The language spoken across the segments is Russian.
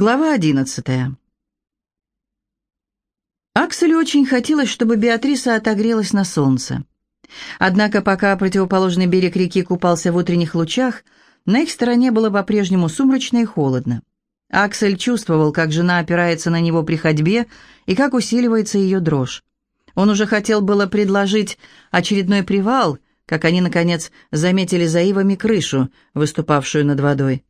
Глава одиннадцатая. Акселю очень хотелось, чтобы Беатриса отогрелась на солнце. Однако пока противоположный берег реки купался в утренних лучах, на их стороне было по-прежнему сумрачно и холодно. Аксель чувствовал, как жена опирается на него при ходьбе и как усиливается ее дрожь. Он уже хотел было предложить очередной привал, как они, наконец, заметили за ивами крышу, выступавшую над водой.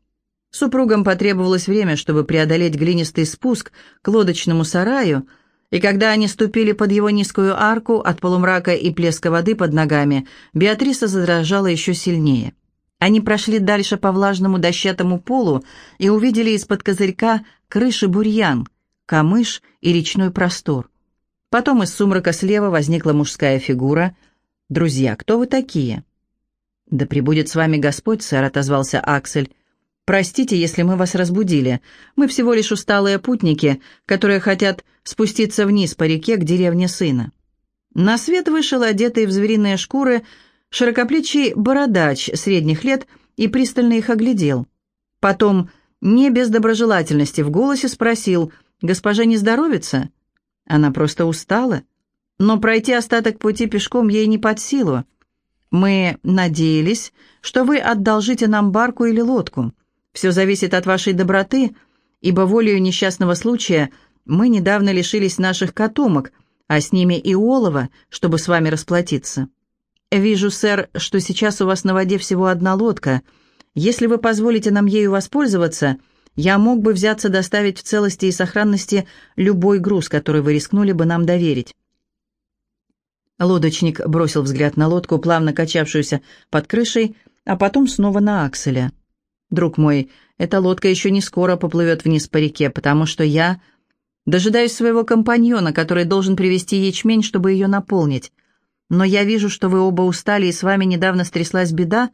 Супругам потребовалось время, чтобы преодолеть глинистый спуск к лодочному сараю, и когда они ступили под его низкую арку от полумрака и плеска воды под ногами, Беатриса задрожала еще сильнее. Они прошли дальше по влажному дощатому полу и увидели из-под козырька крыши бурьян, камыш и речной простор. Потом из сумрака слева возникла мужская фигура. «Друзья, кто вы такие?» «Да пребудет с вами Господь, сэр», — отозвался Аксель. Простите, если мы вас разбудили. Мы всего лишь усталые путники, которые хотят спуститься вниз по реке к деревне сына». На свет вышел одетый в звериные шкуры широкоплечий бородач средних лет и пристально их оглядел. Потом, не без доброжелательности в голосе, спросил, «Госпожа не здоровится?» Она просто устала, но пройти остаток пути пешком ей не под силу. «Мы надеялись, что вы одолжите нам барку или лодку. Все зависит от вашей доброты, ибо волею несчастного случая мы недавно лишились наших котомок, а с ними и олова, чтобы с вами расплатиться. Вижу, сэр, что сейчас у вас на воде всего одна лодка. Если вы позволите нам ею воспользоваться, я мог бы взяться доставить в целости и сохранности любой груз, который вы рискнули бы нам доверить». Лодочник бросил взгляд на лодку, плавно качавшуюся под крышей, а потом снова на Акселя. Друг мой, эта лодка еще не скоро поплывет вниз по реке, потому что я дожидаюсь своего компаньона, который должен привезти ячмень, чтобы ее наполнить. Но я вижу, что вы оба устали, и с вами недавно стряслась беда,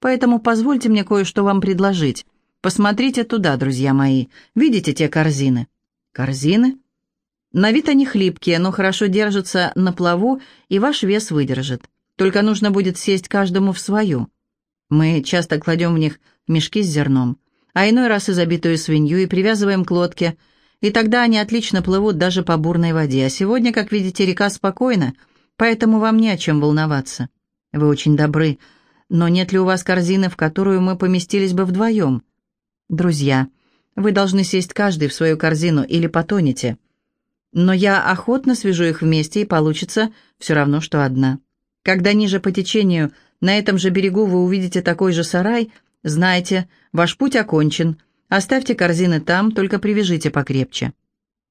поэтому позвольте мне кое-что вам предложить. Посмотрите туда, друзья мои. Видите те корзины? Корзины? На вид они хлипкие, но хорошо держатся на плаву, и ваш вес выдержит. Только нужно будет сесть каждому в свою. Мы часто кладем в них мешки с зерном, а иной раз и забитую свинью и привязываем к лодке, и тогда они отлично плывут даже по бурной воде. А сегодня, как видите, река спокойна, поэтому вам не о чем волноваться. Вы очень добры, но нет ли у вас корзины, в которую мы поместились бы вдвоем? Друзья, вы должны сесть каждый в свою корзину или потонете. Но я охотно свяжу их вместе, и получится все равно, что одна. Когда ниже по течению – на этом же берегу вы увидите такой же сарай. Знайте, ваш путь окончен. Оставьте корзины там, только привяжите покрепче».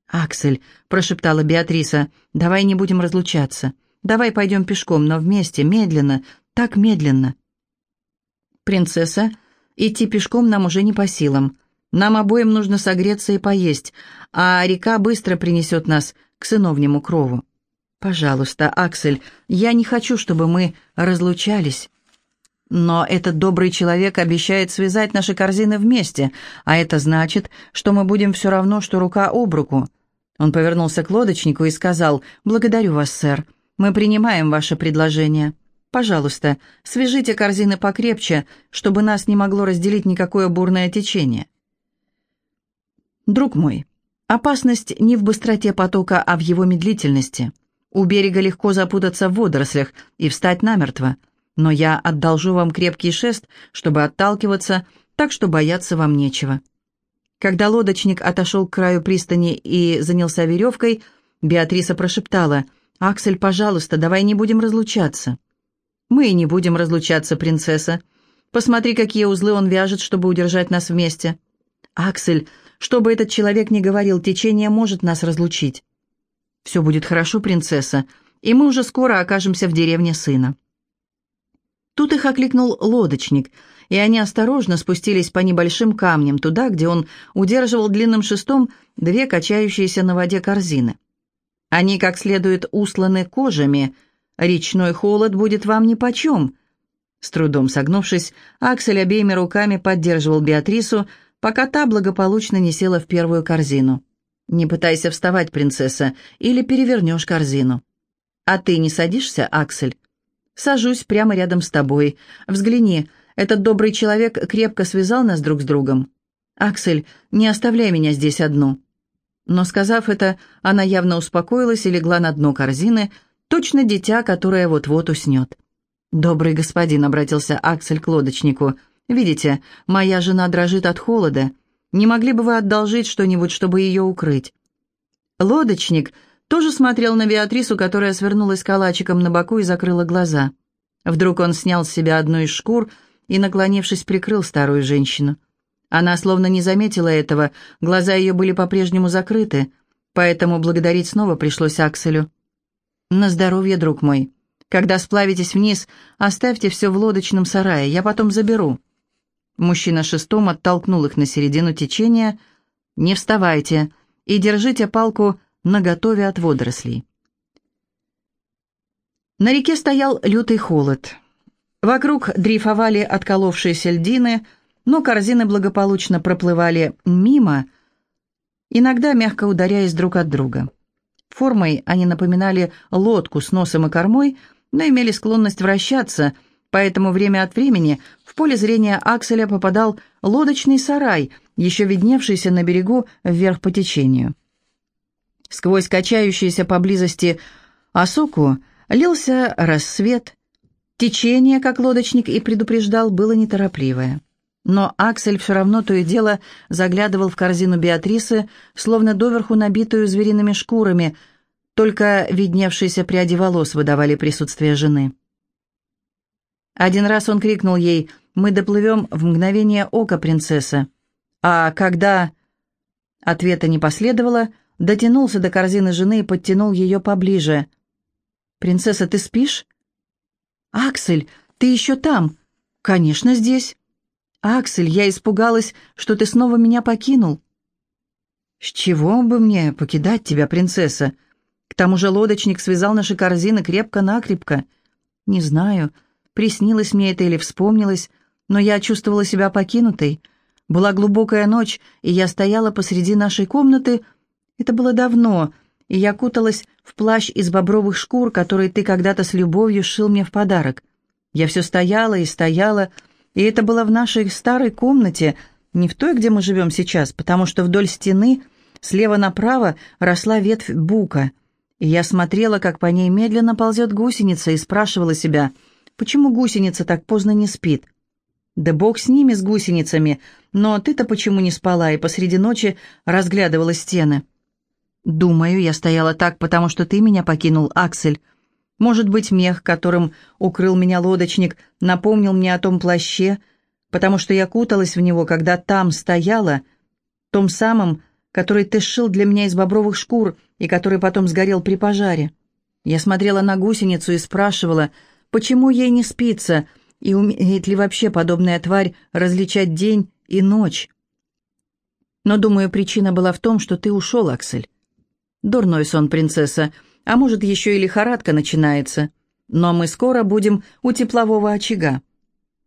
«Аксель», — прошептала Беатриса, — «давай не будем разлучаться. Давай пойдем пешком, но вместе, медленно, так медленно». «Принцесса, идти пешком нам уже не по силам. Нам обоим нужно согреться и поесть, а река быстро принесет нас к сыновнему крову». «Пожалуйста, Аксель, я не хочу, чтобы мы разлучались». «Но этот добрый человек обещает связать наши корзины вместе, а это значит, что мы будем все равно, что рука об руку». Он повернулся к лодочнику и сказал, «Благодарю вас, сэр. Мы принимаем ваше предложение. Пожалуйста, свяжите корзины покрепче, чтобы нас не могло разделить никакое бурное течение». «Друг мой, опасность не в быстроте потока, а в его медлительности». У берега легко запутаться в водорослях и встать намертво, но я одолжу вам крепкий шест, чтобы отталкиваться, так что бояться вам нечего». Когда лодочник отошел к краю пристани и занялся веревкой, Беатриса прошептала, «Аксель, пожалуйста, давай не будем разлучаться». «Мы и не будем разлучаться, принцесса. Посмотри, какие узлы он вяжет, чтобы удержать нас вместе». «Аксель, что бы этот человек ни говорил, течение может нас разлучить». «Все будет хорошо, принцесса, и мы уже скоро окажемся в деревне сына». Тут их окликнул лодочник, и они осторожно спустились по небольшим камням туда, где он удерживал длинным шестом две качающиеся на воде корзины. Они как следует усланы кожами. Речной холод будет вам нипочем. С трудом согнувшись, Аксель обеими руками поддерживал Беатрису, пока та благополучно не села в первую корзину. «Не пытайся вставать, принцесса, или перевернешь корзину». «А ты не садишься, Аксель?» «Сажусь прямо рядом с тобой. Взгляни, этот добрый человек крепко связал нас друг с другом». «Аксель, не оставляй меня здесь одну». Но, сказав это, она явно успокоилась и легла на дно корзины, точно дитя, которое вот-вот уснет. «Добрый господин», — обратился Аксель к лодочнику, — «видите, моя жена дрожит от холода. Не могли бы вы одолжить что-нибудь, чтобы ее укрыть?» Лодочник тоже смотрел на Беатрису, которая свернулась калачиком на боку и закрыла глаза. Вдруг он снял с себя одну из шкур и, наклонившись, прикрыл старую женщину. Она словно не заметила этого, глаза ее были по-прежнему закрыты, поэтому благодарить снова пришлось Акселю. «На здоровье, друг мой. Когда сплавитесь вниз, оставьте все в лодочном сарае, я потом заберу». Мужчина шестом оттолкнул их на середину течения. «Не вставайте и держите палку наготове от водорослей. На реке стоял лютый холод. Вокруг дрейфовали отколовшиеся льдины, но корзины благополучно проплывали мимо, иногда мягко ударяясь друг от друга. Формой они напоминали лодку с носом и кормой, но имели склонность вращаться, поэтому время от времени в поле зрения Акселя попадал лодочный сарай, еще видневшийся на берегу вверх по течению. Сквозь качающиеся поблизости осоку лился рассвет. Течение, как лодочник и предупреждал, было неторопливое. Но Аксель все равно то и дело заглядывал в корзину Беатрисы, словно доверху набитую звериными шкурами, только видневшиеся пряди волос выдавали присутствие жены. Один раз он крикнул ей «Мы доплывем в мгновение ока, принцесса». А когда ответа не последовало, дотянулся до корзины жены и подтянул ее поближе. «Принцесса, ты спишь?» «Аксель, ты еще там?» «Конечно, здесь». «Аксель, я испугалась, что ты снова меня покинул». «С чего бы мне покидать тебя, принцесса? К тому же лодочник связал наши корзины крепко-накрепко. Не знаю, приснилось мне это или вспомнилось, но я чувствовала себя покинутой. Была глубокая ночь, и я стояла посреди нашей комнаты, это было давно, и я куталась в плащ из бобровых шкур, который ты когда-то с любовью сшил мне в подарок. Я все стояла и стояла, и это было в нашей старой комнате, не в той, где мы живем сейчас, потому что вдоль стены слева направо росла ветвь бука, и я смотрела, как по ней медленно ползет гусеница, и спрашивала себя, почему гусеница так поздно не спит. Да бог с ними, с гусеницами, но ты-то почему не спала и посреди ночи разглядывала стены?» «Думаю, я стояла так, потому что ты меня покинул, Аксель. Может быть, мех, которым укрыл меня лодочник, напомнил мне о том плаще, потому что я куталась в него, когда там стояла, том самом, который ты сшил для меня из бобровых шкур и который потом сгорел при пожаре. Я смотрела на гусеницу и спрашивала, почему ей не спится, и умеет ли вообще подобная тварь различать день и ночь. Но, думаю, причина была в том, что ты ушел, Аксель. Дурной сон, принцесса, а может, еще и лихорадка начинается. Но мы скоро будем у теплового очага.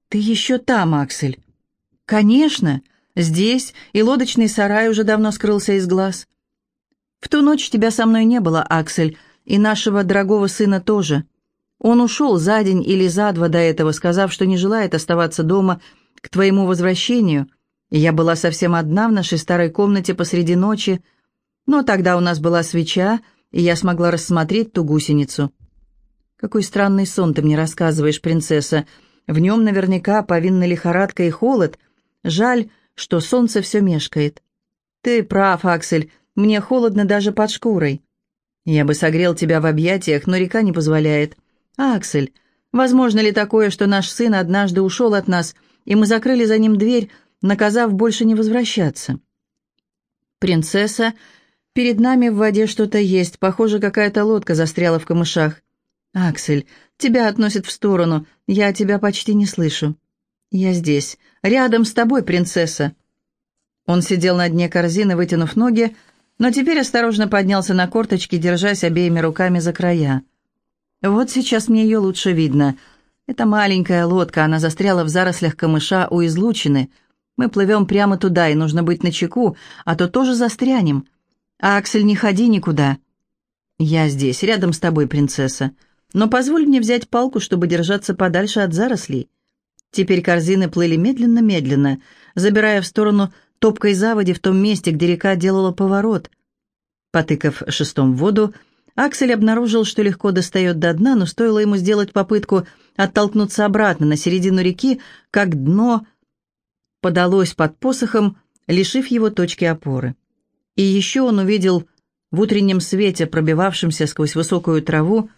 Ты еще там, Аксель? Конечно, здесь, и лодочный сарай уже давно скрылся из глаз. В ту ночь тебя со мной не было, Аксель, и нашего дорогого сына тоже. Он ушел за день или за два до этого, сказав, что не желает оставаться дома к твоему возвращению. Я была совсем одна в нашей старой комнате посреди ночи, но тогда у нас была свеча, и я смогла рассмотреть ту гусеницу. Какой странный сон ты мне рассказываешь, принцесса. В нем наверняка повинна лихорадка и холод. Жаль, что солнце все мешкает. Ты прав, Аксель, мне холодно даже под шкурой. Я бы согрел тебя в объятиях, но река не позволяет. Аксель, возможно ли такое, что наш сын однажды ушел от нас, и мы закрыли за ним дверь, наказав больше не возвращаться? Принцесса Перед нами в воде что-то есть. Похоже, какая-то лодка застряла в камышах. Аксель, тебя относят в сторону. Я тебя почти не слышу. Я здесь, рядом с тобой, принцесса. Он сидел на дне корзины, вытянув ноги, но теперь осторожно поднялся на корточки, держась обеими руками за края. Вот сейчас мне ее лучше видно. Это маленькая лодка, она застряла в зарослях камыша у излучины. Мы плывем прямо туда, и нужно быть начеку, а то тоже застрянем. «Аксель, не ходи никуда». «Я здесь, рядом с тобой, принцесса. Но позволь мне взять палку, чтобы держаться подальше от зарослей». Теперь корзины плыли медленно-медленно, забирая в сторону топкой заводи в том месте, где река делала поворот. Потыкав шестом в воду, Аксель обнаружил, что легко достает до дна, но стоило ему сделать попытку оттолкнуться обратно на середину реки, как дно подалось под посохом, лишив его точки опоры. И еще он увидел в утреннем свете, пробивавшемся сквозь высокую траву,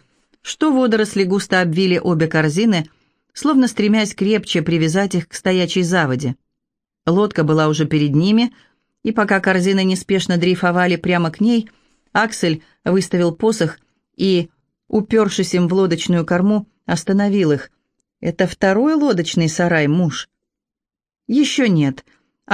что водоросли густо обвили обе корзины, словно стремясь крепче привязать их к стоячей заводе. Лодка была уже перед ними, и пока корзины неспешно дрейфовали прямо к ней, Аксель выставил посох и, упершись им в лодочную корму, остановил их. «Это второй лодочный сарай, муж?» «Еще нет».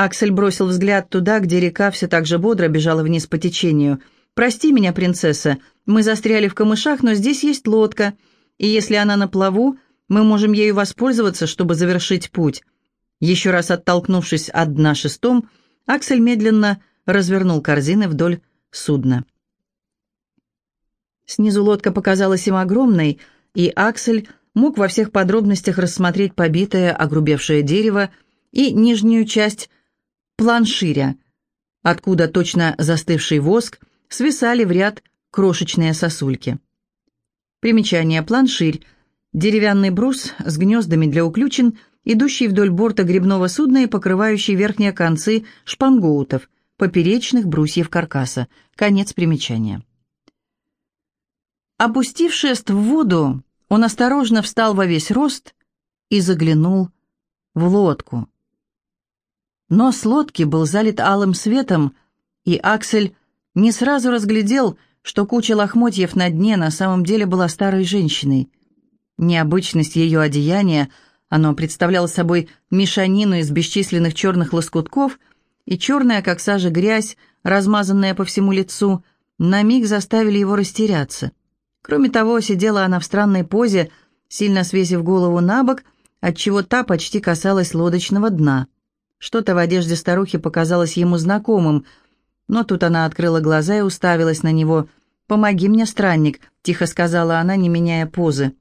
Аксель бросил взгляд туда, где река все так же бодро бежала вниз по течению – «Прости меня, принцесса, мы застряли в камышах, но здесь есть лодка, и если она на плаву, мы можем ею воспользоваться, чтобы завершить путь». Еще раз оттолкнувшись от дна шестом, Аксель медленно развернул корзины вдоль судна. Снизу лодка показалась им огромной, и Аксель мог во всех подробностях рассмотреть побитое, огрубевшее дерево и нижнюю часть планширя, откуда точно застывший воск свисали в ряд крошечные сосульки. Примечание планширь. Деревянный брус с гнездами для уключен, идущий вдоль борта грибного судна и покрывающий верхние концы шпангоутов, поперечных брусьев каркаса. Конец примечания. Опустив шест в воду, он осторожно встал во весь рост и заглянул в лодку. Нос лодки был залит алым светом, и Аксель не сразу разглядел, что куча лохмотьев на дне на самом деле была старой женщиной. Необычность ее одеяния, оно представляло собой мешанину из бесчисленных черных лоскутков, и черная, как сажа, грязь, размазанная по всему лицу, на миг заставили его растеряться. Кроме того, сидела она в странной позе, сильно свесив голову на бок, отчего та почти касалась лодочного дна. Что-то в одежде старухи показалось ему знакомым — но тут она открыла глаза и уставилась на него. «Помоги мне, странник», — тихо сказала она, не меняя позы.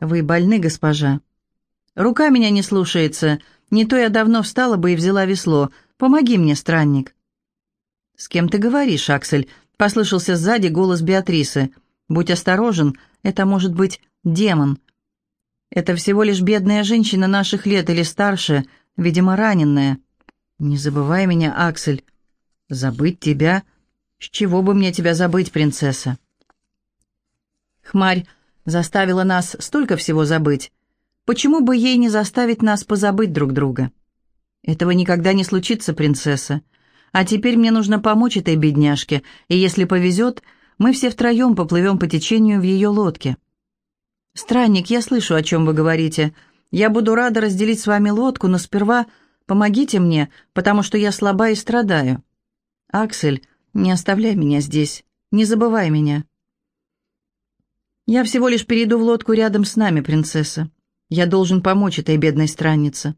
«Вы больны, госпожа?» «Рука меня не слушается. Не то я давно встала бы и взяла весло. Помоги мне, странник». «С кем ты говоришь, Аксель?» — послышался сзади голос Беатрисы. «Будь осторожен, это может быть демон». «Это всего лишь бедная женщина наших лет или старше, видимо, раненная». «Не забывай меня, Аксель». «Забыть тебя? С чего бы мне тебя забыть, принцесса?» Хмарь заставила нас столько всего забыть. Почему бы ей не заставить нас позабыть друг друга? Этого никогда не случится, принцесса. А теперь мне нужно помочь этой бедняжке, и если повезет, мы все втроем поплывем по течению в ее лодке. Странник, я слышу, о чем вы говорите. Я буду рада разделить с вами лодку, но сперва помогите мне, потому что я слаба и страдаю. «Аксель, не оставляй меня здесь, не забывай меня». «Я всего лишь перейду в лодку рядом с нами, принцесса. Я должен помочь этой бедной страннице».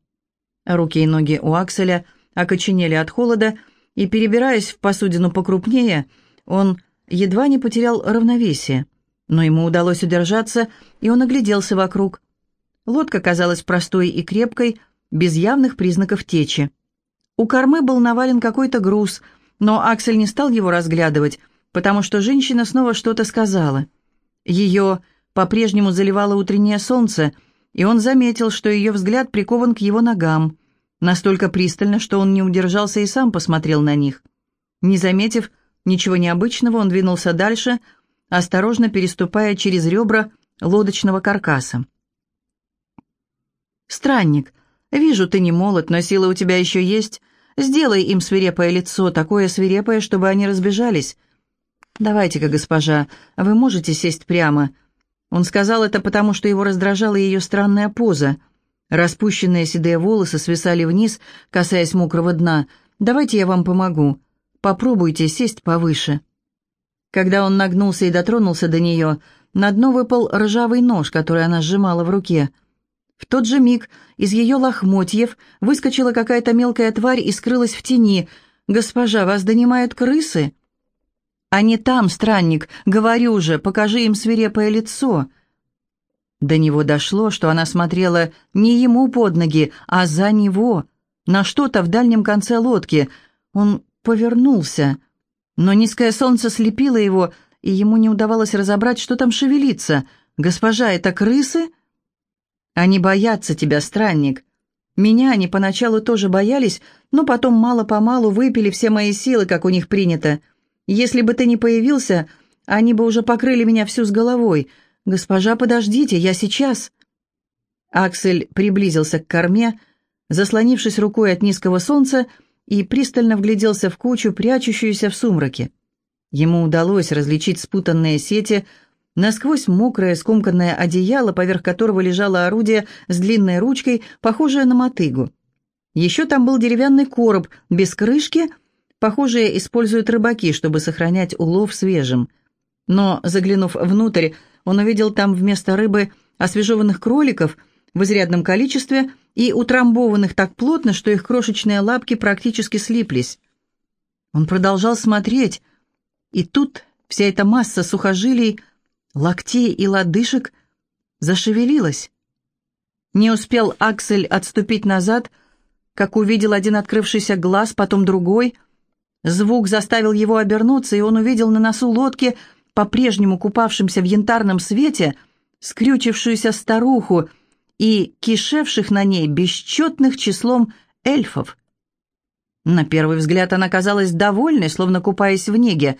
Руки и ноги у Акселя окоченели от холода, и, перебираясь в посудину покрупнее, он едва не потерял равновесие. Но ему удалось удержаться, и он огляделся вокруг. Лодка казалась простой и крепкой, без явных признаков течи. У кормы был навален какой-то груз — но Аксель не стал его разглядывать, потому что женщина снова что-то сказала. Ее по-прежнему заливало утреннее солнце, и он заметил, что ее взгляд прикован к его ногам, настолько пристально, что он не удержался и сам посмотрел на них. Не заметив ничего необычного, он двинулся дальше, осторожно переступая через ребра лодочного каркаса. «Странник, вижу, ты не молод, но сила у тебя еще есть. Сделай им свирепое лицо, такое свирепое, чтобы они разбежались. Давайте-ка, госпожа, вы можете сесть прямо. Он сказал это потому, что его раздражала ее странная поза. Распущенные седые волосы свисали вниз, касаясь мокрого дна. Давайте я вам помогу. Попробуйте сесть повыше. Когда он нагнулся и дотронулся до нее, на дно выпал ржавый нож, который она сжимала в руке — в тот же миг из ее лохмотьев выскочила какая-то мелкая тварь и скрылась в тени. «Госпожа, вас донимают крысы?» «Они там, странник, говорю же, покажи им свирепое лицо». До него дошло, что она смотрела не ему под ноги, а за него, на что-то в дальнем конце лодки. Он повернулся, но низкое солнце слепило его, и ему не удавалось разобрать, что там шевелится. «Госпожа, это крысы?» «Они боятся тебя, странник. Меня они поначалу тоже боялись, но потом мало-помалу выпили все мои силы, как у них принято. Если бы ты не появился, они бы уже покрыли меня всю с головой. Госпожа, подождите, я сейчас...» Аксель приблизился к корме, заслонившись рукой от низкого солнца, и пристально вгляделся в кучу, прячущуюся в сумраке. Ему удалось различить спутанные сети, насквозь мокрое скомканное одеяло, поверх которого лежало орудие с длинной ручкой, похожее на мотыгу. Еще там был деревянный короб без крышки, похожие используют рыбаки, чтобы сохранять улов свежим. Но, заглянув внутрь, он увидел там вместо рыбы освежеванных кроликов – в изрядном количестве и утрамбованных так плотно, что их крошечные лапки практически слиплись. Он продолжал смотреть, и тут вся эта масса сухожилий, локтей и лодыжек зашевелилась. Не успел Аксель отступить назад, как увидел один открывшийся глаз, потом другой. Звук заставил его обернуться, и он увидел на носу лодки, по-прежнему купавшимся в янтарном свете, скрючившуюся старуху, и кишевших на ней бесчетных числом эльфов. На первый взгляд она казалась довольной, словно купаясь в неге,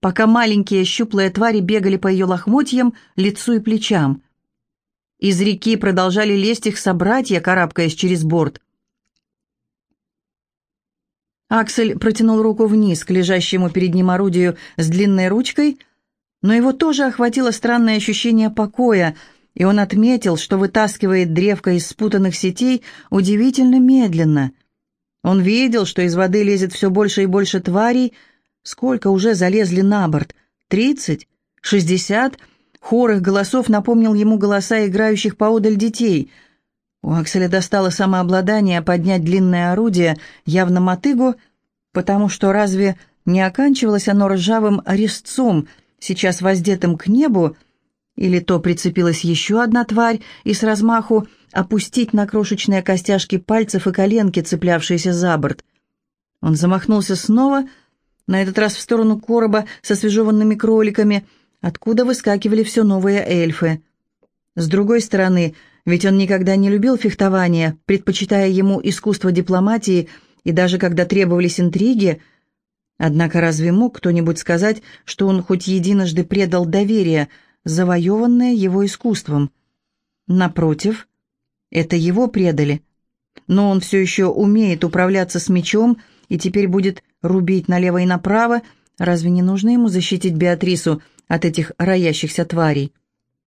пока маленькие щуплые твари бегали по ее лохмотьям, лицу и плечам. Из реки продолжали лезть их собратья, карабкаясь через борт. Аксель протянул руку вниз к лежащему перед ним орудию с длинной ручкой, но его тоже охватило странное ощущение покоя — и он отметил, что вытаскивает древко из спутанных сетей удивительно медленно. Он видел, что из воды лезет все больше и больше тварей. Сколько уже залезли на борт? Тридцать? Шестьдесят? Хор их голосов напомнил ему голоса играющих поодаль детей. У Акселя достало самообладание поднять длинное орудие, явно мотыгу, потому что разве не оканчивалось оно ржавым резцом, сейчас воздетым к небу, или то прицепилась еще одна тварь и с размаху опустить на крошечные костяшки пальцев и коленки, цеплявшиеся за борт. Он замахнулся снова, на этот раз в сторону короба со свежеванными кроликами, откуда выскакивали все новые эльфы. С другой стороны, ведь он никогда не любил фехтование, предпочитая ему искусство дипломатии, и даже когда требовались интриги, Однако разве мог кто-нибудь сказать, что он хоть единожды предал доверие – завоеванное его искусством. Напротив, это его предали. Но он все еще умеет управляться с мечом и теперь будет рубить налево и направо. Разве не нужно ему защитить Беатрису от этих роящихся тварей?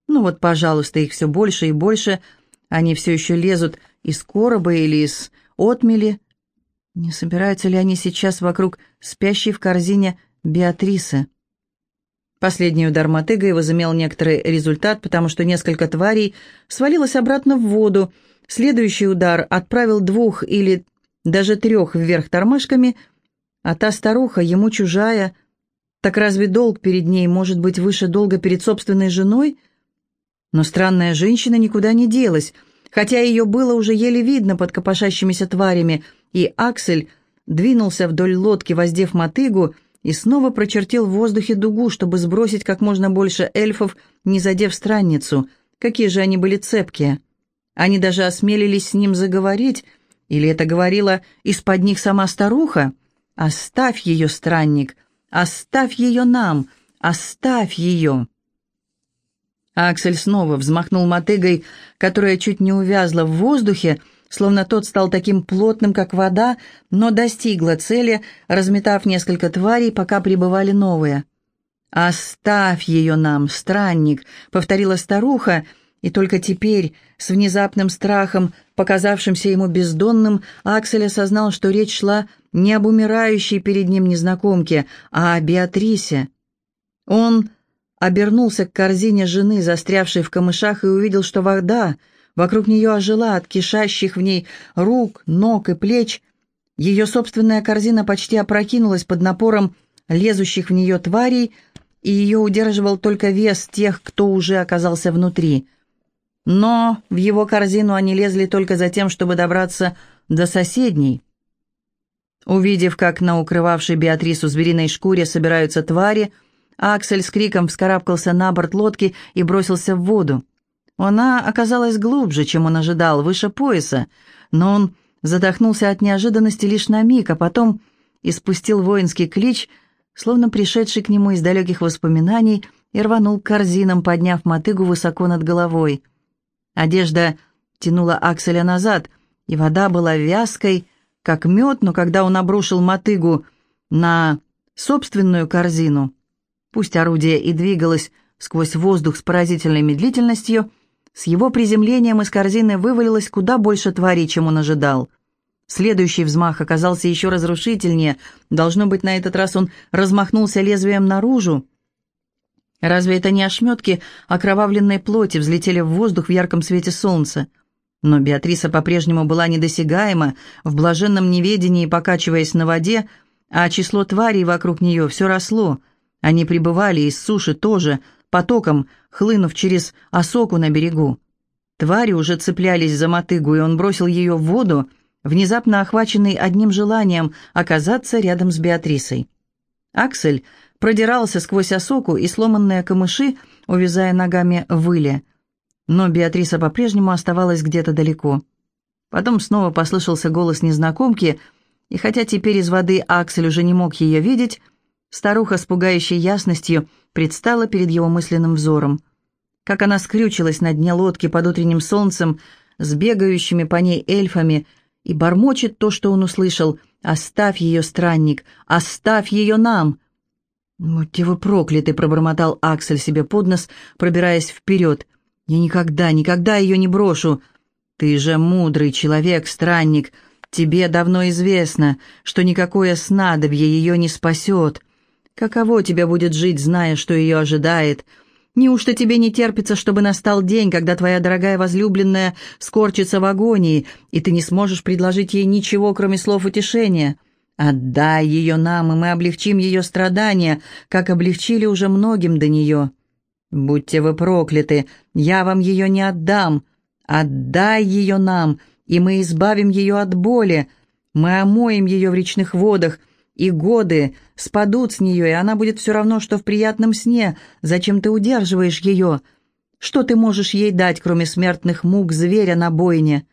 Ну вот, пожалуйста, их все больше и больше. Они все еще лезут из короба или из отмели. Не собираются ли они сейчас вокруг спящей в корзине Беатрисы? Последний удар мотыгой возымел некоторый результат, потому что несколько тварей свалилось обратно в воду. Следующий удар отправил двух или даже трех вверх тормашками, а та старуха, ему чужая. Так разве долг перед ней может быть выше долга перед собственной женой? Но странная женщина никуда не делась, хотя ее было уже еле видно под копошащимися тварями, и Аксель двинулся вдоль лодки, воздев мотыгу, и снова прочертил в воздухе дугу, чтобы сбросить как можно больше эльфов, не задев странницу. Какие же они были цепкие. Они даже осмелились с ним заговорить, или это говорила из-под них сама старуха? «Оставь ее, странник! Оставь ее нам! Оставь ее!» Аксель снова взмахнул мотыгой, которая чуть не увязла в воздухе, словно тот стал таким плотным, как вода, но достигла цели, разметав несколько тварей, пока прибывали новые. «Оставь ее нам, странник», — повторила старуха, и только теперь, с внезапным страхом, показавшимся ему бездонным, Аксель осознал, что речь шла не об умирающей перед ним незнакомке, а о Беатрисе. Он обернулся к корзине жены, застрявшей в камышах, и увидел, что вода — Вокруг нее ожила от кишащих в ней рук, ног и плеч. Ее собственная корзина почти опрокинулась под напором лезущих в нее тварей, и ее удерживал только вес тех, кто уже оказался внутри. Но в его корзину они лезли только за тем, чтобы добраться до соседней. Увидев, как на укрывавшей Беатрису звериной шкуре собираются твари, Аксель с криком вскарабкался на борт лодки и бросился в воду. Она оказалась глубже, чем он ожидал, выше пояса, но он задохнулся от неожиданности лишь на миг, а потом испустил воинский клич, словно пришедший к нему из далеких воспоминаний, и рванул к корзинам, подняв мотыгу высоко над головой. Одежда тянула Акселя назад, и вода была вязкой, как мед, но когда он обрушил мотыгу на собственную корзину, пусть орудие и двигалось сквозь воздух с поразительной медлительностью, с его приземлением из корзины вывалилось куда больше тварей, чем он ожидал. Следующий взмах оказался еще разрушительнее. Должно быть, на этот раз он размахнулся лезвием наружу. Разве это не ошметки окровавленной плоти взлетели в воздух в ярком свете солнца? Но Беатриса по-прежнему была недосягаема, в блаженном неведении покачиваясь на воде, а число тварей вокруг нее все росло. Они прибывали из суши тоже, потоком, хлынув через осоку на берегу. Твари уже цеплялись за мотыгу, и он бросил ее в воду, внезапно охваченный одним желанием оказаться рядом с Беатрисой. Аксель продирался сквозь осоку и сломанные камыши, увязая ногами в выле. Но Беатриса по-прежнему оставалась где-то далеко. Потом снова послышался голос незнакомки, и хотя теперь из воды Аксель уже не мог ее видеть, старуха с пугающей ясностью предстала перед его мысленным взором. Как она скрючилась на дне лодки под утренним солнцем, с бегающими по ней эльфами — и бормочет то, что он услышал. «Оставь ее, странник! Оставь ее нам!» «Будьте вы прокляты!» — пробормотал Аксель себе под нос, пробираясь вперед. «Я никогда, никогда ее не брошу!» «Ты же мудрый человек, странник! Тебе давно известно, что никакое снадобье ее не спасет. Каково тебе будет жить, зная, что ее ожидает?» Неужто тебе не терпится, чтобы настал день, когда твоя дорогая возлюбленная скорчится в агонии, и ты не сможешь предложить ей ничего, кроме слов утешения? Отдай ее нам, и мы облегчим ее страдания, как облегчили уже многим до нее. Будьте вы прокляты, я вам ее не отдам. Отдай ее нам, и мы избавим ее от боли. Мы омоем ее в речных водах, и годы спадут с нее, и она будет все равно, что в приятном сне. Зачем ты удерживаешь ее? Что ты можешь ей дать, кроме смертных мук зверя на бойне?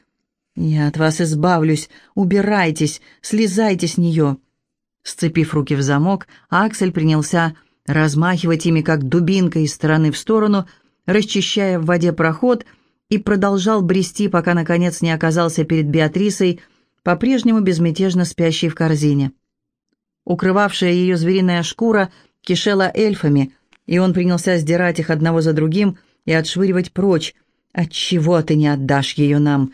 Я от вас избавлюсь. Убирайтесь, слезайте с нее». Сцепив руки в замок, Аксель принялся размахивать ими, как дубинка из стороны в сторону, расчищая в воде проход, и продолжал брести, пока, наконец, не оказался перед Беатрисой, по-прежнему безмятежно спящей в корзине. Укрывавшая ее звериная шкура кишела эльфами, и он принялся сдирать их одного за другим и отшвыривать прочь. «Отчего ты не отдашь ее нам?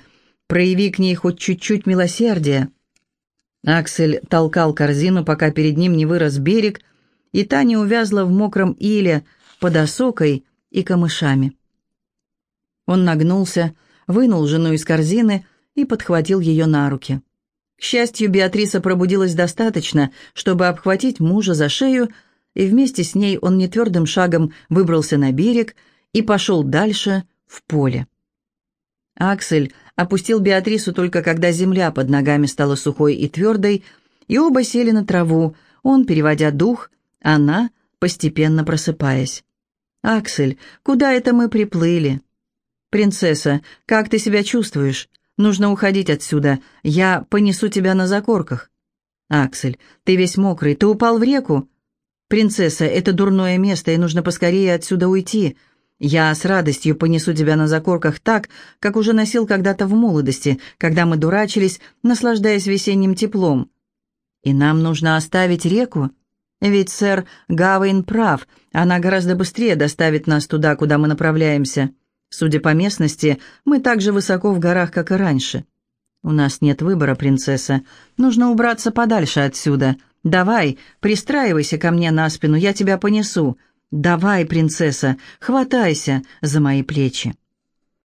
Прояви к ней хоть чуть-чуть милосердия». Аксель толкал корзину, пока перед ним не вырос берег, и та не увязла в мокром иле под осокой и камышами. Он нагнулся, вынул жену из корзины и подхватил ее на руки. К счастью, Беатриса пробудилась достаточно, чтобы обхватить мужа за шею, и вместе с ней он нетвердым шагом выбрался на берег и пошел дальше в поле. Аксель опустил Беатрису только когда земля под ногами стала сухой и твердой, и оба сели на траву, он, переводя дух, она, постепенно просыпаясь. «Аксель, куда это мы приплыли?» «Принцесса, как ты себя чувствуешь?» Нужно уходить отсюда. Я понесу тебя на закорках». «Аксель, ты весь мокрый. Ты упал в реку?» «Принцесса, это дурное место, и нужно поскорее отсюда уйти. Я с радостью понесу тебя на закорках так, как уже носил когда-то в молодости, когда мы дурачились, наслаждаясь весенним теплом. И нам нужно оставить реку. Ведь сэр Гавейн прав, она гораздо быстрее доставит нас туда, куда мы направляемся». Судя по местности, мы так же высоко в горах, как и раньше. У нас нет выбора, принцесса. Нужно убраться подальше отсюда. Давай, пристраивайся ко мне на спину, я тебя понесу. Давай, принцесса, хватайся за мои плечи.